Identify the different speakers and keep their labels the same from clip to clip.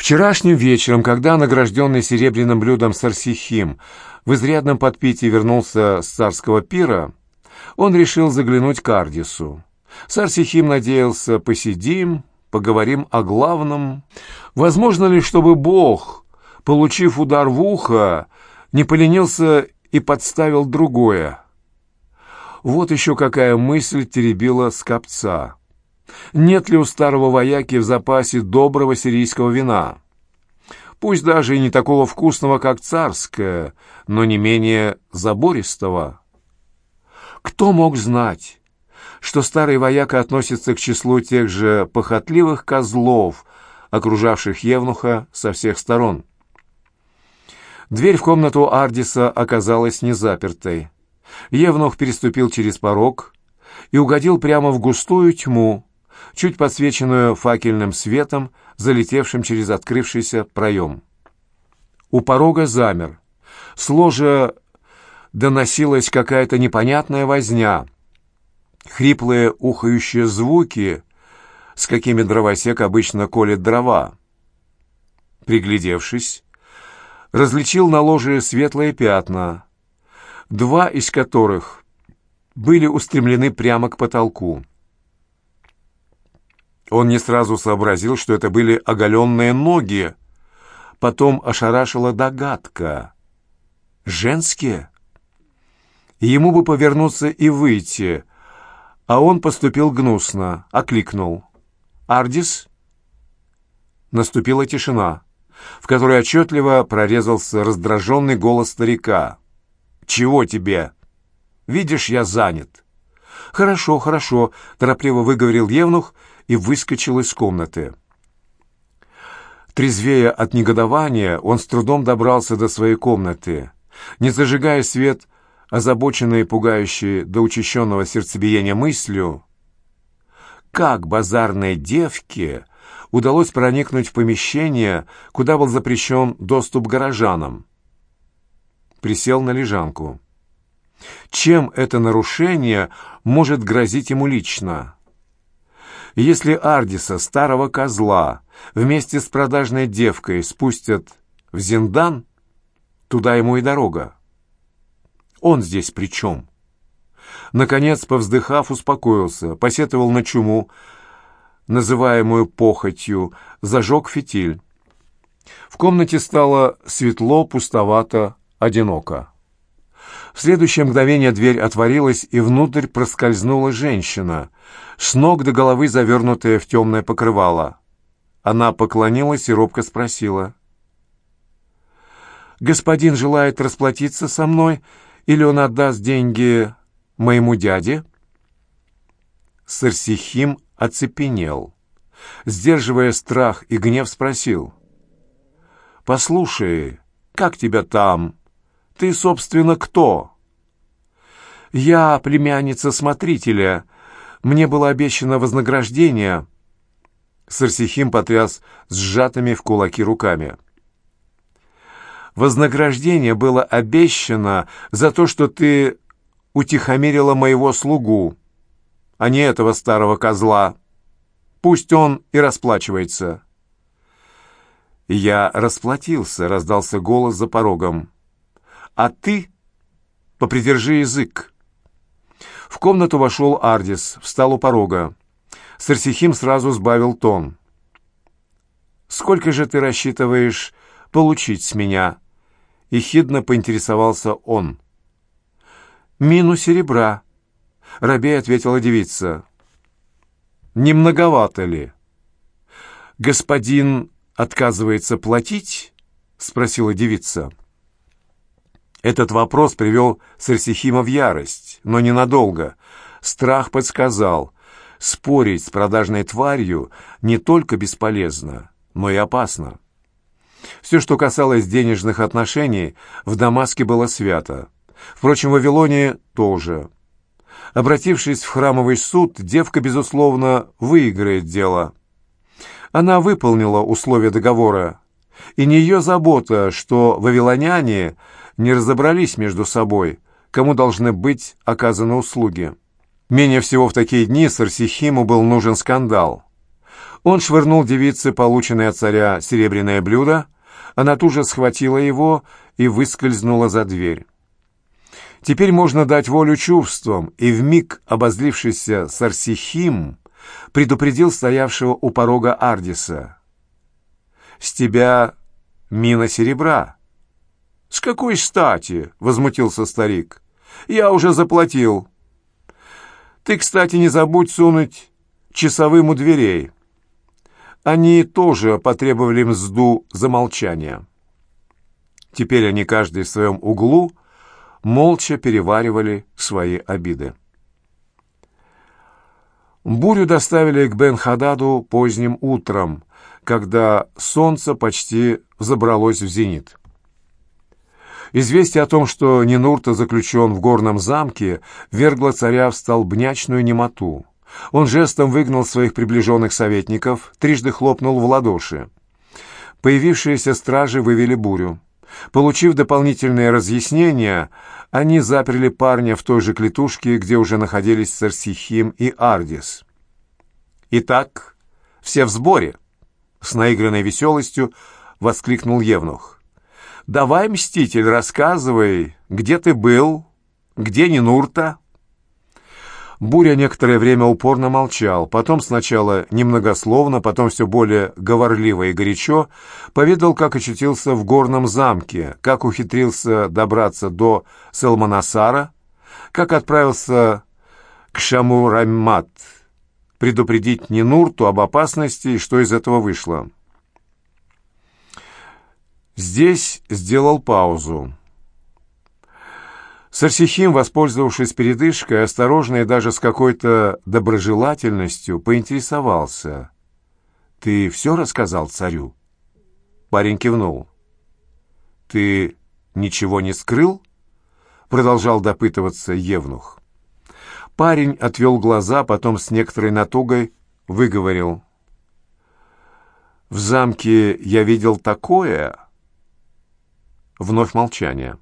Speaker 1: Вчерашним вечером, когда награжденный серебряным блюдом Сарсихим в изрядном подпитии вернулся с царского пира, он решил заглянуть к Ардису. Сарсихим надеялся, посидим, поговорим о главном. Возможно ли, чтобы Бог, получив удар в ухо, не поленился и подставил другое? Вот еще какая мысль теребила скопца. Нет ли у старого вояки в запасе доброго сирийского вина? Пусть даже и не такого вкусного, как царское, но не менее забористого. Кто мог знать, что старый вояка относится к числу тех же похотливых козлов, окружавших Евнуха со всех сторон? Дверь в комнату Ардиса оказалась незапертой. Евнух переступил через порог и угодил прямо в густую тьму, чуть подсвеченную факельным светом, залетевшим через открывшийся проем. У порога замер. С ложа доносилась какая-то непонятная возня, хриплые ухающие звуки, с какими дровосек обычно колет дрова. Приглядевшись, различил на ложе светлые пятна, два из которых были устремлены прямо к потолку. Он не сразу сообразил, что это были оголенные ноги. Потом ошарашила догадка. Женские? Ему бы повернуться и выйти, а он поступил гнусно, окликнул. «Ардис?» Наступила тишина, в которой отчетливо прорезался раздраженный голос старика. «Чего тебе? Видишь, я занят». «Хорошо, хорошо», — торопливо выговорил Евнух и выскочил из комнаты. Трезвея от негодования, он с трудом добрался до своей комнаты. Не зажигая свет, озабоченный и пугающий до учащенного сердцебиения мыслью, как базарной девке удалось проникнуть в помещение, куда был запрещен доступ горожанам. Присел на лежанку. Чем это нарушение может грозить ему лично? Если Ардиса, старого козла, вместе с продажной девкой спустят в Зиндан, туда ему и дорога. Он здесь при чем? Наконец, повздыхав, успокоился, посетовал на чуму, называемую похотью, зажег фитиль. В комнате стало светло, пустовато, одиноко. В следующее мгновение дверь отворилась, и внутрь проскользнула женщина, с ног до головы завернутая в темное покрывало. Она поклонилась и робко спросила. «Господин желает расплатиться со мной, или он отдаст деньги моему дяде?» Сарсихим оцепенел. Сдерживая страх и гнев, спросил. «Послушай, как тебя там?» Ты, собственно, кто?» «Я племянница смотрителя. Мне было обещано вознаграждение». Сарсихим потряс сжатыми в кулаки руками. «Вознаграждение было обещано за то, что ты утихомирила моего слугу, а не этого старого козла. Пусть он и расплачивается». «Я расплатился», — раздался голос за порогом а ты попридержи язык». В комнату вошел Ардис, встал у порога. Сарсихим сразу сбавил тон. «Сколько же ты рассчитываешь получить с меня?» И хидно поинтересовался он. «Мину серебра», — рабей ответила девица. «Не многовато ли?» «Господин отказывается платить?» — спросила девица. Этот вопрос привел Сарсихима в ярость, но ненадолго. Страх подсказал, спорить с продажной тварью не только бесполезно, но и опасно. Все, что касалось денежных отношений, в Дамаске было свято. Впрочем, в Вавилоне тоже. Обратившись в храмовый суд, девка, безусловно, выиграет дело. Она выполнила условия договора, и не ее забота, что вавилоняне – не разобрались между собой, кому должны быть оказаны услуги. Менее всего в такие дни Сарсихиму был нужен скандал. Он швырнул девице полученное от царя серебряное блюдо, она тут же схватила его и выскользнула за дверь. Теперь можно дать волю чувствам, и вмиг обозлившийся Сарсихим предупредил стоявшего у порога Ардиса. «С тебя мина серебра». «С какой стати?» — возмутился старик. «Я уже заплатил». «Ты, кстати, не забудь сунуть часовым у дверей». Они тоже потребовали мзду за молчание. Теперь они каждый в своем углу молча переваривали свои обиды. Бурю доставили к Бен-Хададу поздним утром, когда солнце почти забралось в зенит. Известие о том, что Нинурта заключен в горном замке, вергло царя в столбнячную немоту. Он жестом выгнал своих приближенных советников, трижды хлопнул в ладоши. Появившиеся стражи вывели бурю. Получив дополнительные разъяснения, они заперли парня в той же клетушке, где уже находились Сарсихим и Ардис. «Итак, все в сборе!» — с наигранной веселостью воскликнул Евнух. «Давай, мститель, рассказывай, где ты был, где Нинурта?» Буря некоторое время упорно молчал, потом сначала немногословно, потом все более говорливо и горячо, поведал, как очутился в горном замке, как ухитрился добраться до Салманасара, как отправился к Шамурамат, предупредить Нинурту об опасности и что из этого вышло. Здесь сделал паузу. Сарсихим, воспользовавшись передышкой, осторожно и даже с какой-то доброжелательностью, поинтересовался. «Ты все рассказал царю?» Парень кивнул. «Ты ничего не скрыл?» Продолжал допытываться Евнух. Парень отвел глаза, потом с некоторой натугой выговорил. «В замке я видел такое...» Вновь молчание.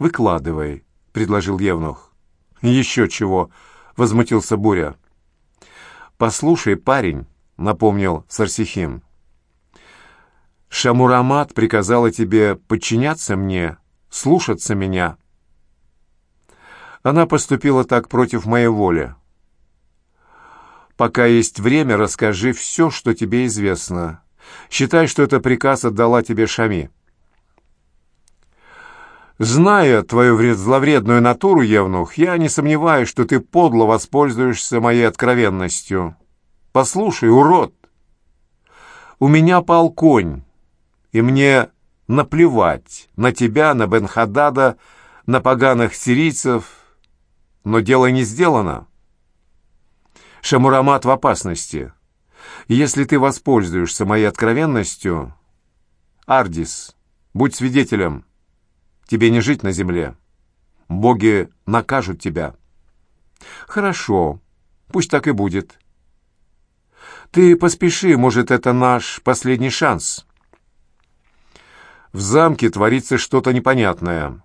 Speaker 1: «Выкладывай», — предложил Евнух. «Еще чего», — возмутился Буря. «Послушай, парень», — напомнил Сарсихим. «Шамурамат приказала тебе подчиняться мне, слушаться меня». Она поступила так против моей воли. «Пока есть время, расскажи все, что тебе известно. Считай, что это приказ отдала тебе Шами». Зная твою зловредную натуру, Евнух, я не сомневаюсь, что ты подло воспользуешься моей откровенностью. Послушай, урод, у меня пал конь, и мне наплевать на тебя, на Бенхадада, на поганых сирийцев, но дело не сделано. Шамурамат в опасности. если ты воспользуешься моей откровенностью, Ардис, будь свидетелем, Тебе не жить на земле. Боги накажут тебя. Хорошо, пусть так и будет. Ты поспеши, может, это наш последний шанс. В замке творится что-то непонятное.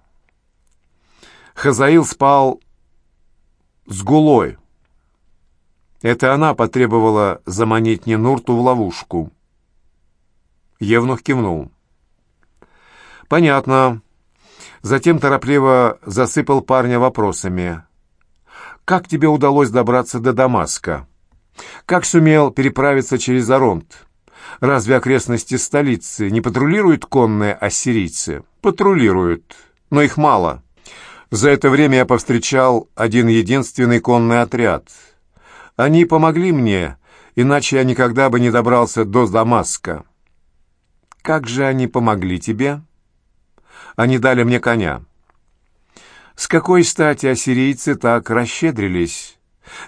Speaker 1: Хазаил спал с гулой. Это она потребовала заманить Нинурту в ловушку. Евнух кивнул. «Понятно. Затем торопливо засыпал парня вопросами. «Как тебе удалось добраться до Дамаска? Как сумел переправиться через Аронт? Разве окрестности столицы не патрулируют конные ассирийцы? Патрулируют, но их мало. За это время я повстречал один единственный конный отряд. Они помогли мне, иначе я никогда бы не добрался до Дамаска. Как же они помогли тебе?» Они дали мне коня. С какой стати ассирийцы так расщедрились?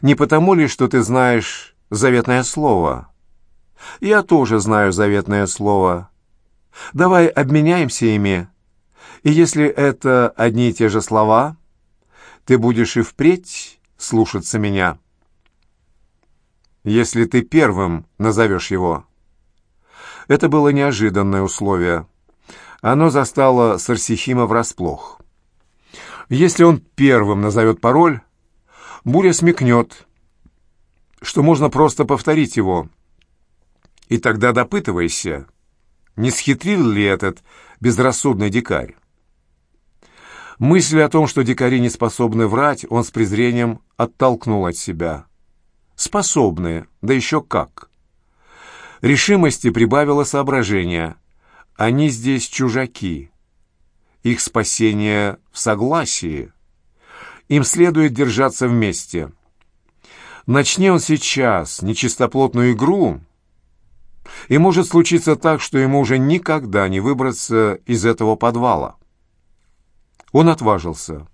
Speaker 1: Не потому ли, что ты знаешь заветное слово? Я тоже знаю заветное слово. Давай обменяемся ими. И если это одни и те же слова, ты будешь и впредь слушаться меня. Если ты первым назовешь его. Это было неожиданное условие оно застало Сарсихима врасплох. Если он первым назовет пароль, Буря смекнет, что можно просто повторить его. И тогда допытывайся, не схитрил ли этот безрассудный дикарь. Мысль о том, что дикари не способны врать, он с презрением оттолкнул от себя. Способны, да еще как. Решимости прибавило соображение. Они здесь чужаки. Их спасение в согласии. Им следует держаться вместе. Начни он сейчас нечистоплотную игру, и может случиться так, что ему уже никогда не выбраться из этого подвала. Он отважился.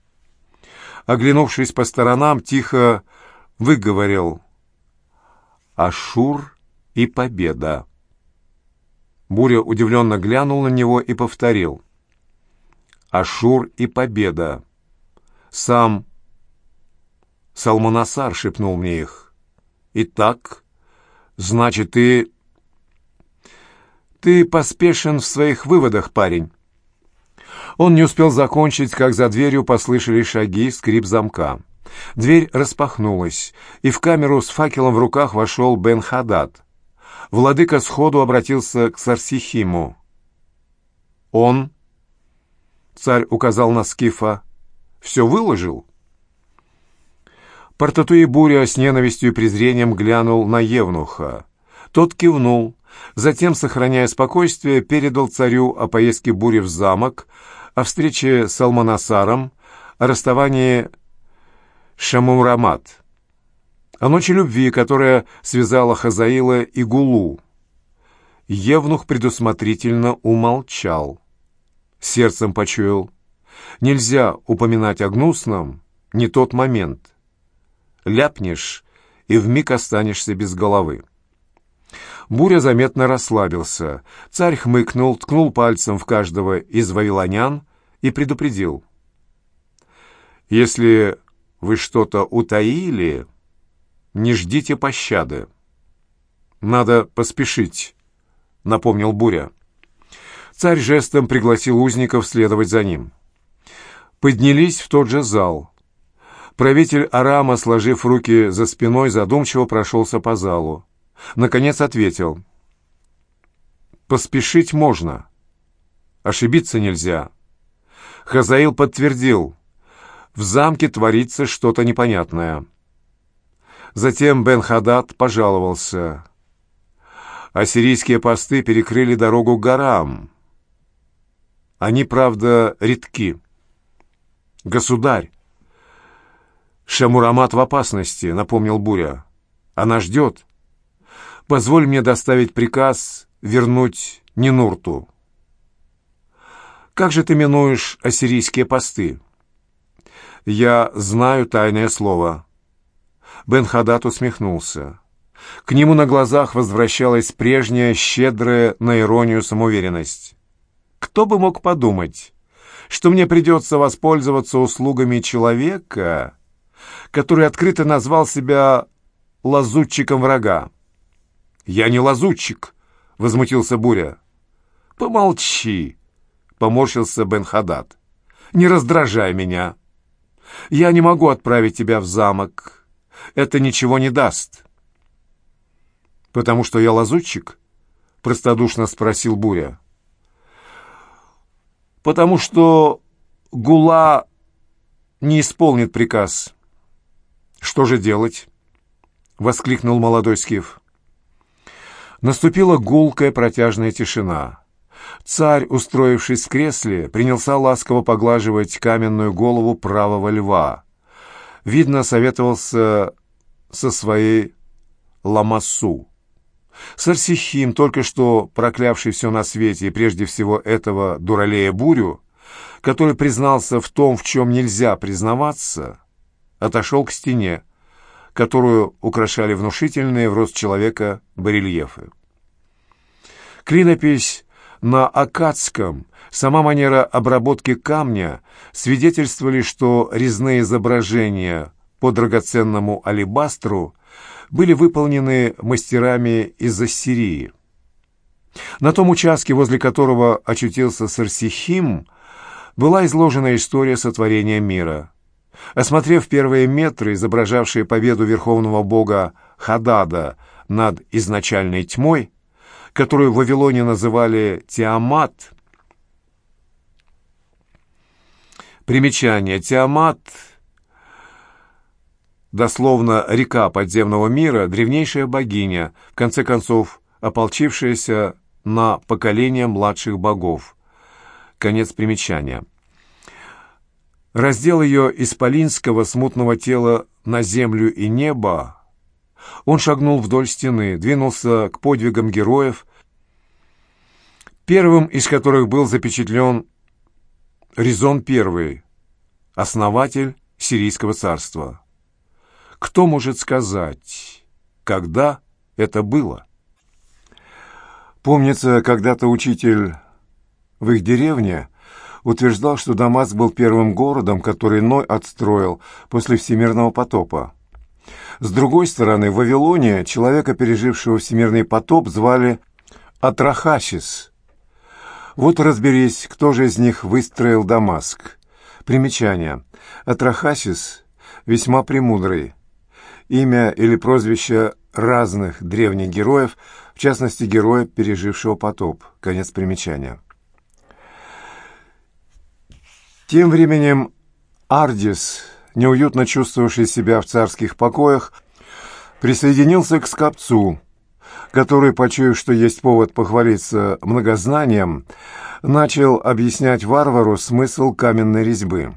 Speaker 1: Оглянувшись по сторонам, тихо выговорил «Ашур и победа». Буря удивленно глянул на него и повторил «Ашур и победа». Сам Салманасар шепнул мне их. «Итак, значит, ты ты поспешен в своих выводах, парень». Он не успел закончить, как за дверью послышались шаги, скрип замка. Дверь распахнулась, и в камеру с факелом в руках вошел Бен Хадад. Владыка сходу обратился к Сарсихиму. «Он?» — царь указал на Скифа. «Все выложил?» Портатуи Буря с ненавистью и презрением глянул на Евнуха. Тот кивнул, Затем, сохраняя спокойствие, передал царю о поездке бури в замок, о встрече с Алманасаром, о расставании Шамурамат, о ночи любви, которая связала Хазаила и Гулу. Евнух предусмотрительно умолчал. Сердцем почуял. Нельзя упоминать о гнусном, не тот момент. Ляпнешь, и вмиг останешься без головы. Буря заметно расслабился. Царь хмыкнул, ткнул пальцем в каждого из вавилонян и предупредил. «Если вы что-то утаили, не ждите пощады. Надо поспешить», — напомнил Буря. Царь жестом пригласил узников следовать за ним. Поднялись в тот же зал. Правитель Арама, сложив руки за спиной, задумчиво прошелся по залу. Наконец ответил. «Поспешить можно. Ошибиться нельзя». Хазаил подтвердил. В замке творится что-то непонятное. Затем Бен Хадад пожаловался. Ассирийские посты перекрыли дорогу горам. Они, правда, редки. «Государь!» «Шамурамат в опасности», — напомнил Буря. «Она ждет» позволь мне доставить приказ вернуть Нинурту. Как же ты минуешь ассирийские посты? Я знаю тайное слово. Бен Хадат усмехнулся. К нему на глазах возвращалась прежняя, щедрая на иронию самоуверенность. Кто бы мог подумать, что мне придется воспользоваться услугами человека, который открыто назвал себя лазутчиком врага? «Я не лазутчик», — возмутился Буря. «Помолчи», — поморщился Бен Хадад. «Не раздражай меня. Я не могу отправить тебя в замок. Это ничего не даст». «Потому что я лазутчик?» — простодушно спросил Буря. «Потому что Гула не исполнит приказ». «Что же делать?» — воскликнул молодой скиф. Наступила гулкая протяжная тишина. Царь, устроившись в кресле, принялся ласково поглаживать каменную голову правого льва. Видно, советовался со своей ламасу. Сарсихим, только что проклявший все на свете и прежде всего этого дуралея бурю, который признался в том, в чем нельзя признаваться, отошел к стене, которую украшали внушительные в рост человека барельефы. Клинопись на акадском, сама манера обработки камня свидетельствовали, что резные изображения по драгоценному алебастру были выполнены мастерами из Ассирии. На том участке, возле которого очутился Сарсихим, была изложена история сотворения мира – Осмотрев первые метры, изображавшие победу верховного бога Хадада над изначальной тьмой, которую в Вавилоне называли Тиамат. Примечание. Тиамат, дословно «река подземного мира», древнейшая богиня, в конце концов ополчившаяся на поколение младших богов. Конец примечания. Раздел ее исполинского смутного тела на землю и небо, он шагнул вдоль стены, двинулся к подвигам героев, первым из которых был запечатлен Резон I, основатель Сирийского царства. Кто может сказать, когда это было? Помнится, когда-то учитель в их деревне утверждал, что Дамаск был первым городом, который Ной отстроил после всемирного потопа. С другой стороны, в Вавилоне человека, пережившего всемирный потоп, звали Атрахасис. Вот разберись, кто же из них выстроил Дамаск. Примечание. Атрахасис весьма премудрый. Имя или прозвище разных древних героев, в частности, героя, пережившего потоп. Конец примечания. Тем временем Ардис, неуютно чувствовавший себя в царских покоях, присоединился к скопцу, который, почуяв, что есть повод похвалиться многознанием, начал объяснять варвару смысл каменной резьбы.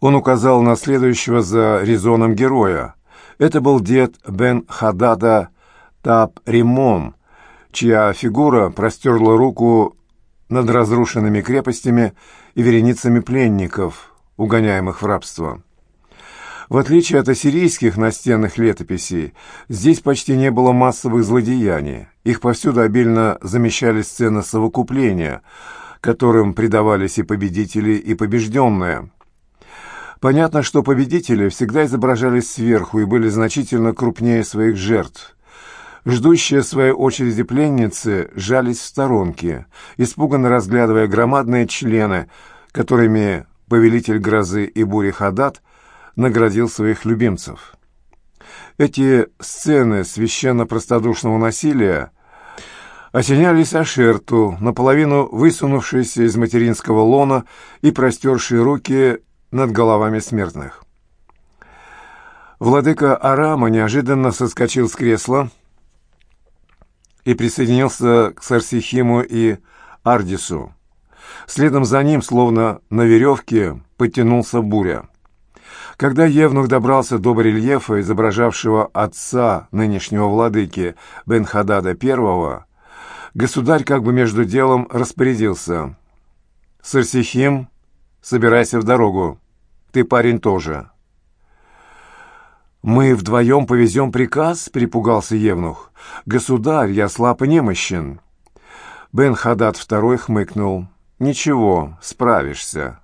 Speaker 1: Он указал на следующего за резоном героя. Это был дед Бен Хадада Таб Римон, чья фигура простерла руку над разрушенными крепостями и вереницами пленников, угоняемых в рабство. В отличие от ассирийских настенных летописей, здесь почти не было массовых злодеяний. Их повсюду обильно замещали сцены совокупления, которым предавались и победители, и побежденные. Понятно, что победители всегда изображались сверху и были значительно крупнее своих жертв. Ждущие своей очереди пленницы жались в сторонке, испуганно разглядывая громадные члены, которыми повелитель грозы и бури Хадат наградил своих любимцев. Эти сцены священно-простодушного насилия осенялись Ашерту, наполовину высунувшейся из материнского лона и простершие руки над головами смертных. Владыка Арама неожиданно соскочил с кресла и присоединился к Сарсихиму и Ардису. Следом за ним, словно на веревке, потянулся буря. Когда Евнух добрался до барельефа, изображавшего отца нынешнего владыки Бен-Хадада I, государь как бы между делом распорядился. «Сарсихим, собирайся в дорогу. Ты парень тоже». «Мы вдвоем повезем приказ?» — перепугался Евнух. «Государь, я слаб и немощен». Бен Хадад второй хмыкнул. «Ничего, справишься».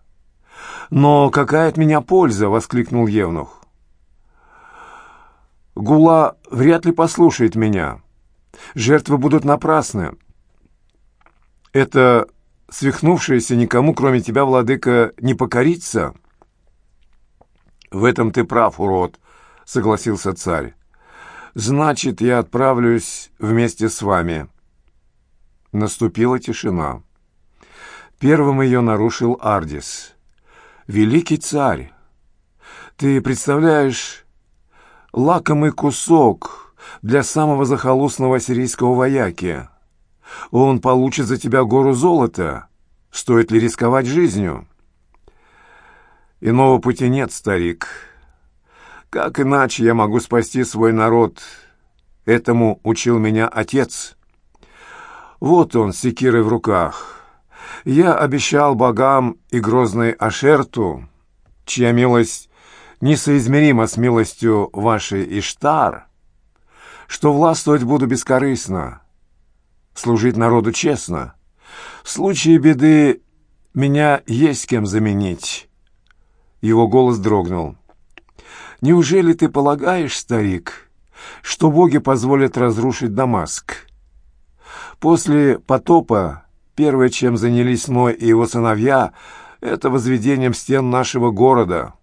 Speaker 1: «Но какая от меня польза?» — воскликнул Евнух. «Гула вряд ли послушает меня. Жертвы будут напрасны. Это свихнувшееся никому, кроме тебя, владыка, не покорится?» «В этом ты прав, урод», — согласился царь. «Значит, я отправлюсь вместе с вами». Наступила тишина. Первым ее нарушил Ардис. «Великий царь, ты представляешь лакомый кусок для самого захолустного сирийского вояки. Он получит за тебя гору золота. Стоит ли рисковать жизнью?» «Иного пути нет, старик». Как иначе я могу спасти свой народ? Этому учил меня отец. Вот он, секирой в руках. Я обещал богам и грозной Ашерту, чья милость несоизмерима с милостью вашей Иштар, что властвовать буду бескорыстно, служить народу честно. В случае беды меня есть кем заменить. Его голос дрогнул. Неужели ты полагаешь, старик, что боги позволят разрушить Дамаск? После потопа первое, чем занялись Ной и его сыновья, это возведением стен нашего города.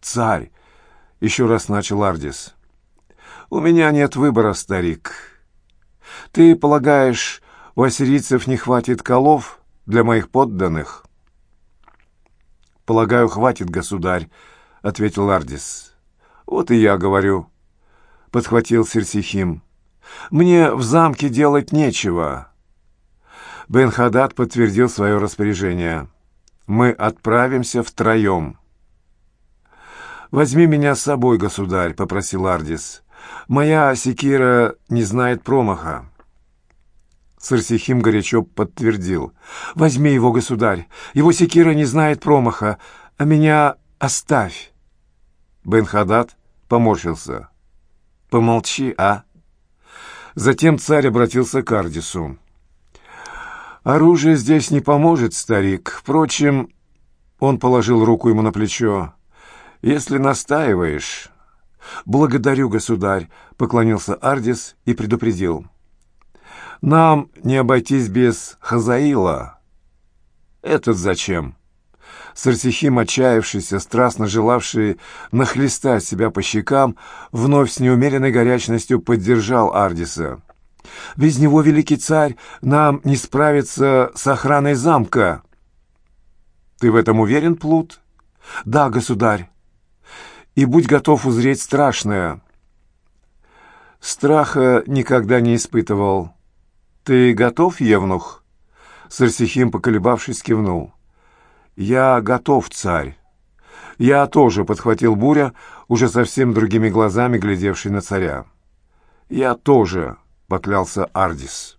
Speaker 1: Царь, еще раз начал Ардис. У меня нет выбора, старик. Ты полагаешь, у ассирийцев не хватит колов для моих подданных?» «Полагаю, хватит, государь», — ответил Ардис. «Вот и я говорю», — подхватил Серсихим. «Мне в замке делать нечего». Бен-Хадад подтвердил свое распоряжение. «Мы отправимся втроем». «Возьми меня с собой, государь», — попросил Ардис. «Моя секира не знает промаха». Сарсихим горячо подтвердил. «Возьми его, государь. Его секира не знает промаха, а меня оставь». Бен-Хадад поморщился. «Помолчи, а?» Затем царь обратился к Ардису. «Оружие здесь не поможет, старик. Впрочем...» Он положил руку ему на плечо. «Если настаиваешь...» «Благодарю, государь», — поклонился Ардис и предупредил. «Нам не обойтись без Хазаила». «Этот зачем?» Сарсихим, отчаявшийся, страстно желавший нахлестать себя по щекам, вновь с неумеренной горячностью поддержал Ардиса. Без него, великий царь, нам не справиться с охраной замка. Ты в этом уверен, Плут? Да, государь. И будь готов узреть страшное. Страха никогда не испытывал. Ты готов, Евнух? Сарсихим, поколебавшись, кивнул. Я готов, царь. Я тоже подхватил Буря, уже совсем другими глазами глядевший на царя. Я тоже, поклялся Ардис.